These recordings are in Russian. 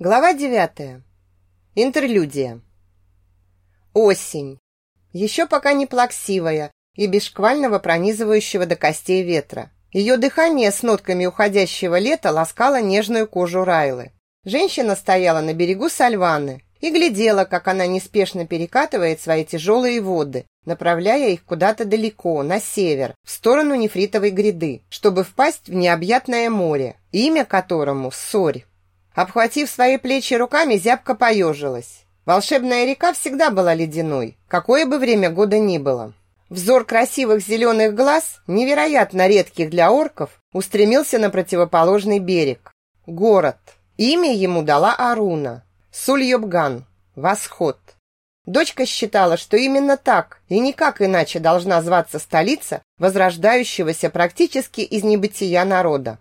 Глава девятая. Интерлюдия. Осень. Еще пока не плаксивая и без шквального пронизывающего до костей ветра. Ее дыхание с нотками уходящего лета ласкало нежную кожу Райлы. Женщина стояла на берегу Сальваны и глядела, как она неспешно перекатывает свои тяжелые воды, направляя их куда-то далеко, на север, в сторону нефритовой гряды, чтобы впасть в необъятное море, имя которому Сорь. Обхватив свои плечи руками, зябко поежилась. Волшебная река всегда была ледяной, какое бы время года ни было. Взор красивых зеленых глаз, невероятно редких для орков, устремился на противоположный берег. Город. Имя ему дала Аруна. Сульёбган. Восход. Дочка считала, что именно так и никак иначе должна зваться столица возрождающегося практически из небытия народа.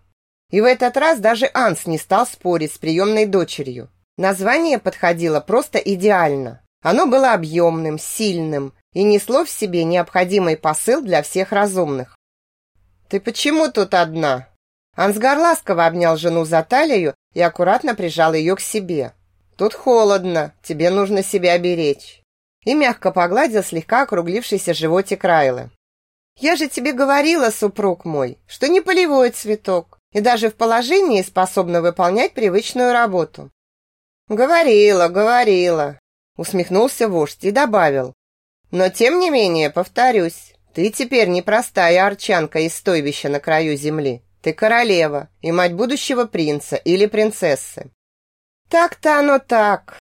И в этот раз даже Анс не стал спорить с приемной дочерью. Название подходило просто идеально. Оно было объемным, сильным и несло в себе необходимый посыл для всех разумных. «Ты почему тут одна?» Ансгар ласково обнял жену за талию и аккуратно прижал ее к себе. «Тут холодно, тебе нужно себя беречь». И мягко погладил слегка округлившийся животик Райлы. «Я же тебе говорила, супруг мой, что не полевой цветок и даже в положении способна выполнять привычную работу. «Говорила, говорила», — усмехнулся вождь и добавил. «Но тем не менее, повторюсь, ты теперь не простая арчанка из стойбища на краю земли. Ты королева и мать будущего принца или принцессы». «Так-то оно так».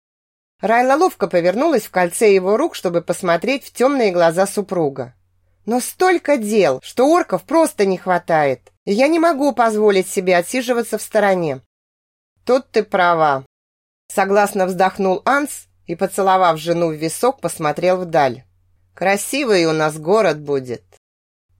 Райла ловко повернулась в кольце его рук, чтобы посмотреть в темные глаза супруга. «Но столько дел, что орков просто не хватает я не могу позволить себе отсиживаться в стороне. Тут ты права. Согласно вздохнул Анс и, поцеловав жену в висок, посмотрел вдаль. Красивый у нас город будет.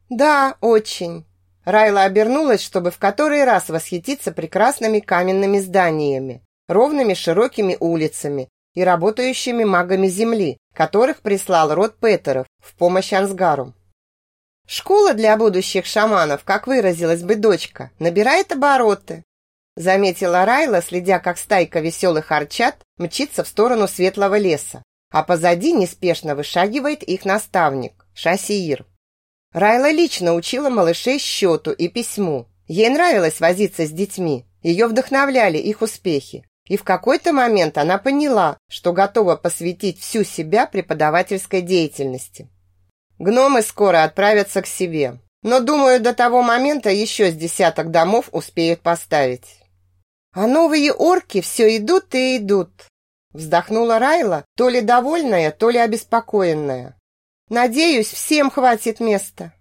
Да, очень. Райла обернулась, чтобы в который раз восхититься прекрасными каменными зданиями, ровными широкими улицами и работающими магами земли, которых прислал род Петеров в помощь Ансгару. Школа для будущих шаманов, как выразилась бы дочка, набирает обороты. Заметила Райла, следя, как стайка веселых арчат мчится в сторону светлого леса, а позади неспешно вышагивает их наставник, Шасиир. Райла лично учила малышей счету и письму. Ей нравилось возиться с детьми, ее вдохновляли их успехи. И в какой-то момент она поняла, что готова посвятить всю себя преподавательской деятельности. Гномы скоро отправятся к себе, но, думаю, до того момента еще с десяток домов успеют поставить. А новые орки все идут и идут. Вздохнула Райла, то ли довольная, то ли обеспокоенная. Надеюсь, всем хватит места.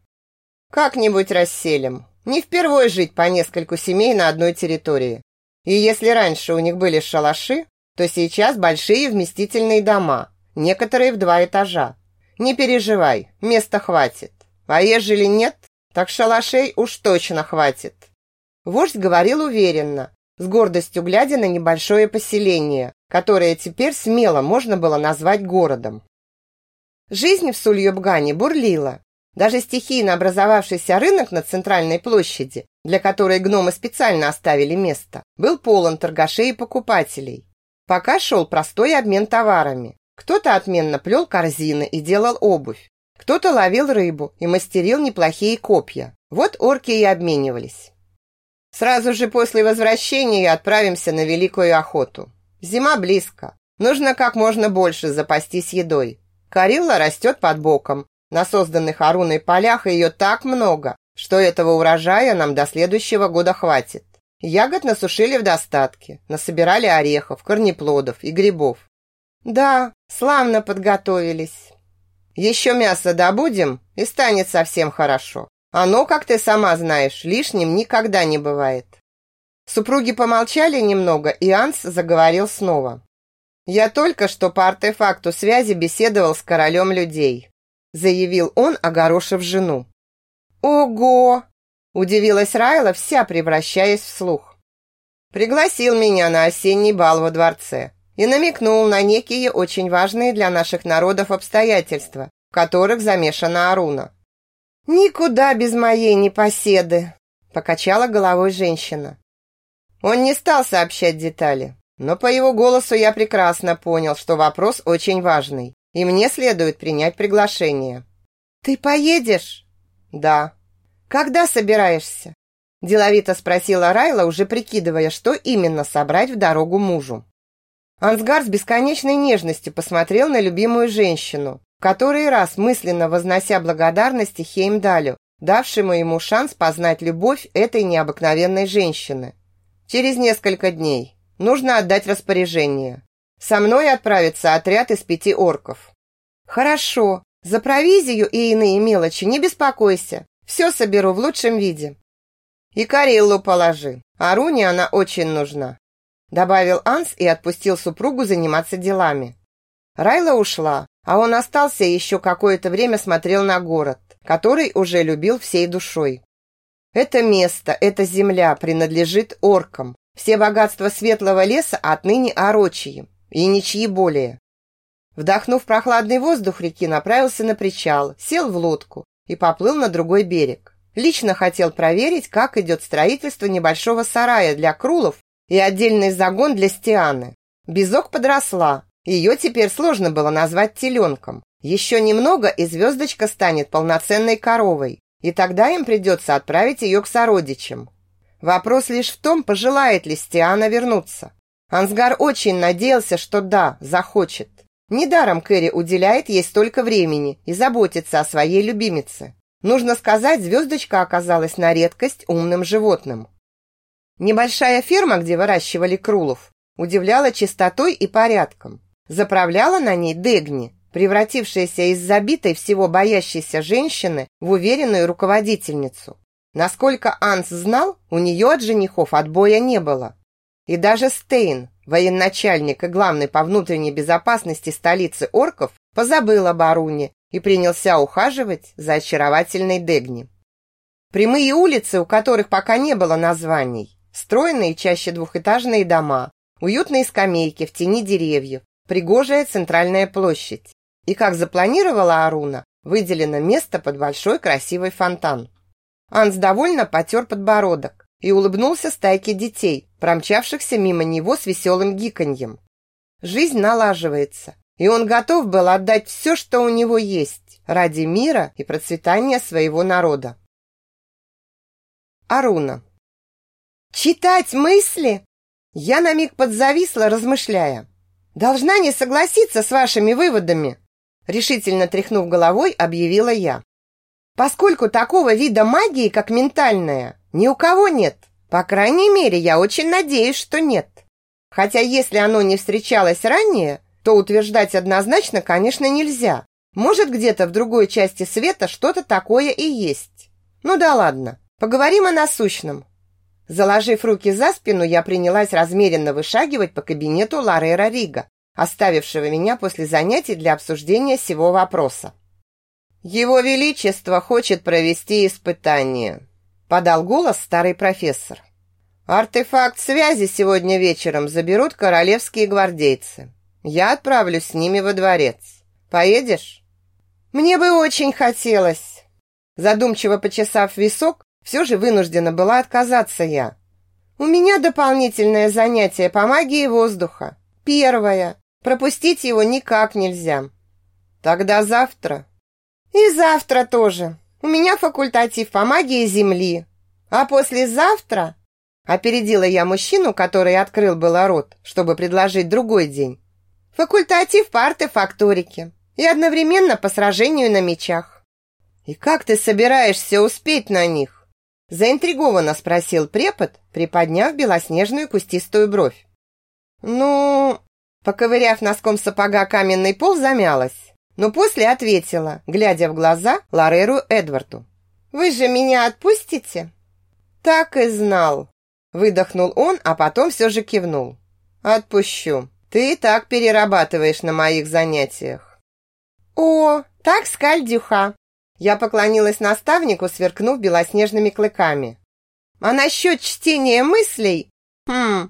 Как-нибудь расселим. Не впервой жить по нескольку семей на одной территории. И если раньше у них были шалаши, то сейчас большие вместительные дома, некоторые в два этажа. Не переживай, места хватит. А ежели нет, так шалашей уж точно хватит. Вождь говорил уверенно, с гордостью глядя на небольшое поселение, которое теперь смело можно было назвать городом. Жизнь в Сульёбгане бурлила. Даже стихийно образовавшийся рынок на центральной площади, для которой гномы специально оставили место, был полон торгашей и покупателей. Пока шел простой обмен товарами. Кто-то отменно плел корзины и делал обувь. Кто-то ловил рыбу и мастерил неплохие копья. Вот орки и обменивались. Сразу же после возвращения отправимся на великую охоту. Зима близко. Нужно как можно больше запастись едой. Карилла растет под боком. На созданных Аруной полях ее так много, что этого урожая нам до следующего года хватит. Ягод насушили в достатке, насобирали орехов, корнеплодов и грибов. Да, славно подготовились. Еще мясо добудем, и станет совсем хорошо. Оно, как ты сама знаешь, лишним никогда не бывает. Супруги помолчали немного, и Анс заговорил снова. «Я только что по артефакту связи беседовал с королем людей», заявил он, огорошив жену. «Ого!» – удивилась Райла, вся превращаясь в слух. «Пригласил меня на осенний бал во дворце и намекнул на некие очень важные для наших народов обстоятельства, в которых замешана Аруна. «Никуда без моей непоседы!» – покачала головой женщина. Он не стал сообщать детали, Но по его голосу я прекрасно понял, что вопрос очень важный, и мне следует принять приглашение. «Ты поедешь?» «Да». «Когда собираешься?» Деловито спросила Райла, уже прикидывая, что именно собрать в дорогу мужу. Ансгар с бесконечной нежностью посмотрел на любимую женщину, который раз мысленно вознося благодарности Хеймдалю, давшему ему шанс познать любовь этой необыкновенной женщины. Через несколько дней нужно отдать распоряжение. Со мной отправится отряд из пяти орков. Хорошо, за провизию и иные мелочи не беспокойся. Все соберу в лучшем виде. И Кариллу положи. Аруне она очень нужна. Добавил Анс и отпустил супругу заниматься делами. Райла ушла, а он остался и еще какое-то время смотрел на город, который уже любил всей душой. Это место, эта земля принадлежит оркам. Все богатства светлого леса отныне орочьи, и ничьи более. Вдохнув прохладный воздух реки, направился на причал, сел в лодку и поплыл на другой берег. Лично хотел проверить, как идет строительство небольшого сарая для крулов и отдельный загон для стианы. Бизок подросла, ее теперь сложно было назвать теленком. Еще немного, и звездочка станет полноценной коровой, и тогда им придется отправить ее к сородичам. Вопрос лишь в том, пожелает ли Стиана вернуться. Ансгар очень надеялся, что да, захочет. Недаром Кэрри уделяет ей столько времени и заботится о своей любимице. Нужно сказать, звездочка оказалась на редкость умным животным. Небольшая ферма, где выращивали крулов, удивляла чистотой и порядком. Заправляла на ней Дегни, превратившаяся из забитой всего боящейся женщины в уверенную руководительницу. Насколько Анс знал, у нее от женихов отбоя не было. И даже Стейн, военачальник и главный по внутренней безопасности столицы орков, позабыл об Аруне и принялся ухаживать за очаровательной Дегни. Прямые улицы, у которых пока не было названий, стройные чаще двухэтажные дома, уютные скамейки в тени деревьев, пригожая центральная площадь. И, как запланировала Аруна, выделено место под большой красивый фонтан. Анс довольно потер подбородок и улыбнулся стайке детей, промчавшихся мимо него с веселым гиканьем. Жизнь налаживается, и он готов был отдать все, что у него есть, ради мира и процветания своего народа. Аруна. «Читать мысли?» Я на миг подзависла, размышляя. «Должна не согласиться с вашими выводами», решительно тряхнув головой, объявила я. «Поскольку такого вида магии, как ментальная, ни у кого нет. По крайней мере, я очень надеюсь, что нет. Хотя если оно не встречалось ранее, то утверждать однозначно, конечно, нельзя. Может, где-то в другой части света что-то такое и есть. Ну да ладно, поговорим о насущном. Заложив руки за спину, я принялась размеренно вышагивать по кабинету Ларера Рига, оставившего меня после занятий для обсуждения всего вопроса. «Его Величество хочет провести испытание», – подал голос старый профессор. «Артефакт связи сегодня вечером заберут королевские гвардейцы. Я отправлюсь с ними во дворец. Поедешь? Мне бы очень хотелось. Задумчиво почесав висок, все же вынуждена была отказаться я. У меня дополнительное занятие по магии воздуха. Первое. Пропустить его никак нельзя. Тогда завтра. И завтра тоже. У меня факультатив по магии земли. А послезавтра опередила я мужчину, который открыл было рот, чтобы предложить другой день. Факультатив по артефакторике и одновременно по сражению на мечах. И как ты собираешься успеть на них? Заинтригованно спросил препод, приподняв белоснежную кустистую бровь. Ну, поковыряв носком сапога каменный пол, замялась, но после ответила, глядя в глаза Лареру Эдварду. Вы же меня отпустите? Так и знал, выдохнул он, а потом все же кивнул. Отпущу. Ты и так перерабатываешь на моих занятиях. О, так скальдюха. Я поклонилась наставнику, сверкнув белоснежными клыками. А насчет чтения мыслей? Хм.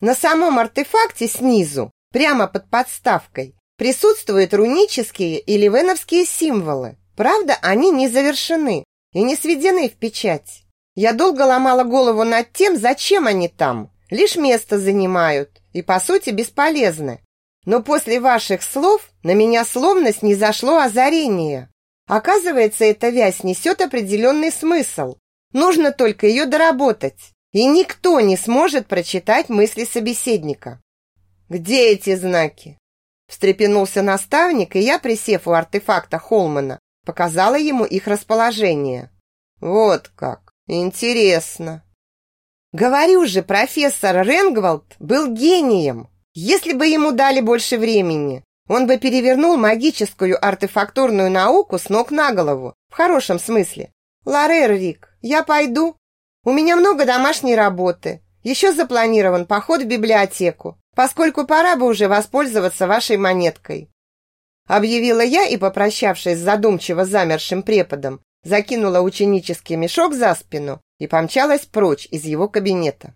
На самом артефакте снизу, прямо под подставкой, присутствуют рунические или веновские символы. Правда, они не завершены и не сведены в печать. Я долго ломала голову над тем, зачем они там, лишь место занимают и, по сути, бесполезны. Но после ваших слов на меня словно снизошло озарение. Оказывается, эта вязь несет определенный смысл. Нужно только ее доработать, и никто не сможет прочитать мысли собеседника. «Где эти знаки?» Встрепенулся наставник, и я, присев у артефакта Холмана, показала ему их расположение. «Вот как! Интересно!» «Говорю же, профессор Ренгвалд был гением!» Если бы ему дали больше времени, он бы перевернул магическую артефактурную науку с ног на голову, в хорошем смысле. Ларер, Рик, я пойду. У меня много домашней работы. Еще запланирован поход в библиотеку, поскольку пора бы уже воспользоваться вашей монеткой. Объявила я и, попрощавшись с задумчиво замершим преподом, закинула ученический мешок за спину и помчалась прочь из его кабинета.